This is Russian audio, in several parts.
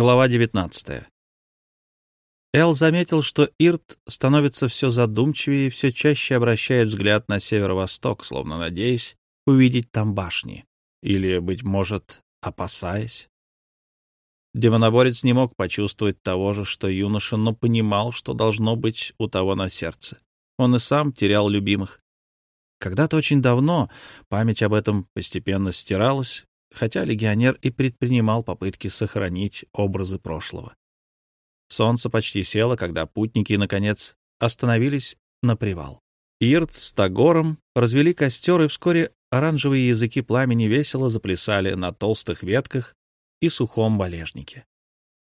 Глава 19. Эл заметил, что Ирт становится все задумчивее и все чаще обращает взгляд на северо-восток, словно надеясь увидеть там башни. Или, быть может, опасаясь. Демоноборец не мог почувствовать того же, что юноша, но понимал, что должно быть у того на сердце. Он и сам терял любимых. Когда-то очень давно память об этом постепенно стиралась, хотя легионер и предпринимал попытки сохранить образы прошлого. Солнце почти село, когда путники, наконец, остановились на привал. Ирт с Тагором развели костер, и вскоре оранжевые языки пламени весело заплясали на толстых ветках и сухом валежнике.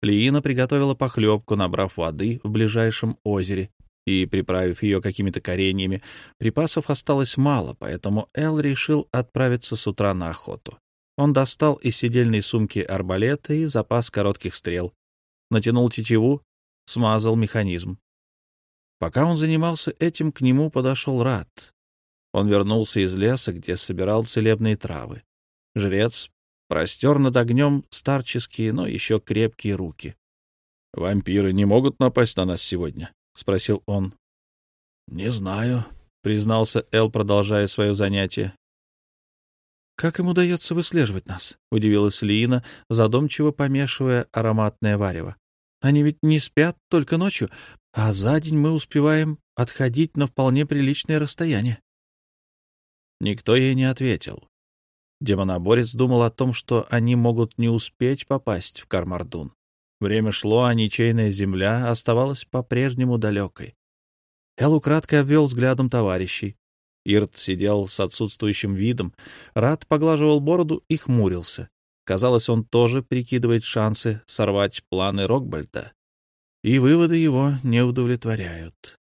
Лиина приготовила похлебку, набрав воды в ближайшем озере и приправив ее какими-то кореньями. Припасов осталось мало, поэтому Эл решил отправиться с утра на охоту. Он достал из сидельной сумки арбалета и запас коротких стрел, натянул тетиву, смазал механизм. Пока он занимался этим, к нему подошел Рат. Он вернулся из леса, где собирал целебные травы. Жрец простер над огнем старческие, но еще крепкие руки. — Вампиры не могут напасть на нас сегодня? — спросил он. — Не знаю, — признался Эл, продолжая свое занятие. «Как им удается выслеживать нас?» — удивилась Лиина, задумчиво помешивая ароматное варево. «Они ведь не спят только ночью, а за день мы успеваем отходить на вполне приличное расстояние». Никто ей не ответил. Демоноборец думал о том, что они могут не успеть попасть в Кармардун. Время шло, а ничейная земля оставалась по-прежнему далекой. Эл украдкой обвел взглядом товарищей. Ирт сидел с отсутствующим видом, Рад поглаживал бороду и хмурился. Казалось, он тоже прикидывает шансы сорвать планы Рокбальда. И выводы его не удовлетворяют.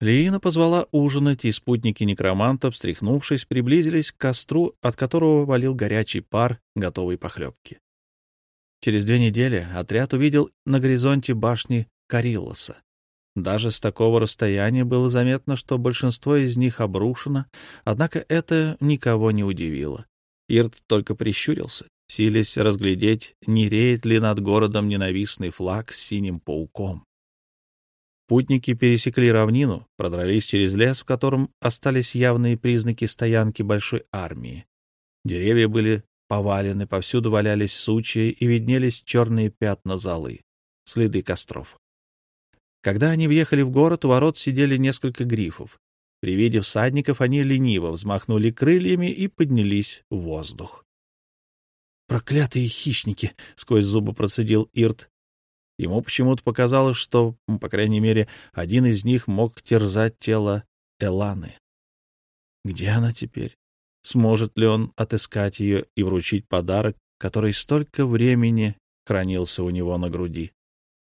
Лиина позвала ужинать, и спутники некроманта, встряхнувшись, приблизились к костру, от которого валил горячий пар готовой похлебки. Через две недели отряд увидел на горизонте башни Кариллоса. Даже с такого расстояния было заметно, что большинство из них обрушено, однако это никого не удивило. Ирт только прищурился, силясь разглядеть, не реет ли над городом ненавистный флаг с синим пауком. Путники пересекли равнину, продрались через лес, в котором остались явные признаки стоянки большой армии. Деревья были повалены, повсюду валялись сучья и виднелись черные пятна золы, следы костров. Когда они въехали в город, у ворот сидели несколько грифов. При виде всадников они лениво взмахнули крыльями и поднялись в воздух. «Проклятые хищники!» — сквозь зубы процедил Ирт. Ему почему-то показалось, что, по крайней мере, один из них мог терзать тело Эланы. Где она теперь? Сможет ли он отыскать ее и вручить подарок, который столько времени хранился у него на груди?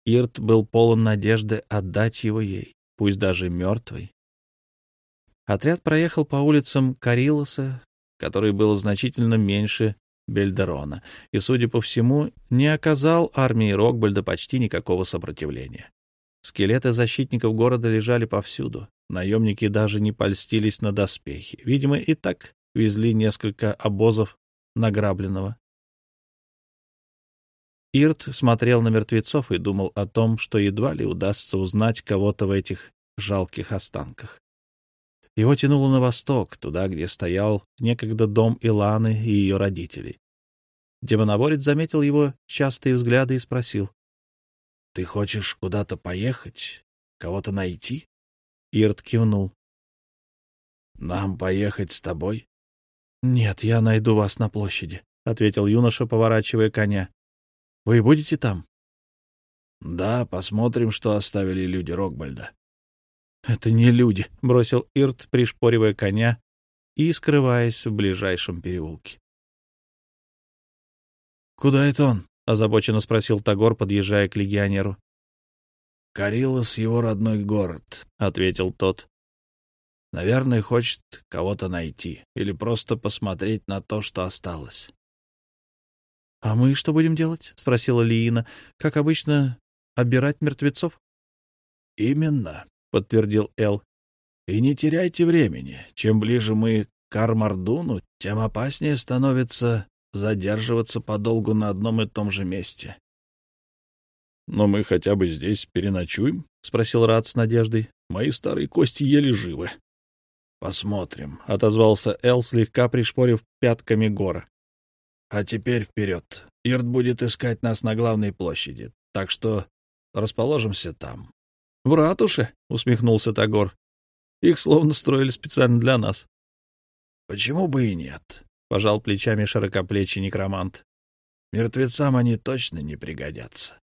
Ирт был полон надежды отдать его ей, пусть даже мертвой. Отряд проехал по улицам Карилоса, который был значительно меньше Бельдерона, и, судя по всему, не оказал армии Рокбальда почти никакого сопротивления. Скелеты защитников города лежали повсюду. Наемники даже не польстились на доспехи. Видимо, и так везли несколько обозов награбленного. Ирт смотрел на мертвецов и думал о том, что едва ли удастся узнать кого-то в этих жалких останках. Его тянуло на восток, туда, где стоял некогда дом Иланы и ее родителей. Демоноборец заметил его частые взгляды и спросил. — Ты хочешь куда-то поехать? Кого-то найти? Ирт кивнул. — Нам поехать с тобой? — Нет, я найду вас на площади, — ответил юноша, поворачивая коня. Вы будете там? — Да, посмотрим, что оставили люди Рокбальда. — Это не люди, — бросил Ирт, пришпоривая коня и скрываясь в ближайшем переулке. — Куда это он? — озабоченно спросил Тагор, подъезжая к легионеру. — Карилос — его родной город, — ответил тот. — Наверное, хочет кого-то найти или просто посмотреть на то, что осталось. — А мы что будем делать? — спросила Лиина. — Как обычно, обирать мертвецов? — Именно, — подтвердил Эл. — И не теряйте времени. Чем ближе мы к Армардуну, тем опаснее становится задерживаться подолгу на одном и том же месте. Но мы хотя бы здесь переночуем? — спросил Рад с надеждой. — Мои старые кости еле живы. — Посмотрим, — отозвался Эл, слегка пришпорив пятками гора. — А теперь вперед. Ирт будет искать нас на главной площади, так что расположимся там. — В ратуше? — усмехнулся Тагор. — Их словно строили специально для нас. — Почему бы и нет? — пожал плечами широкоплечий некромант. — Мертвецам они точно не пригодятся.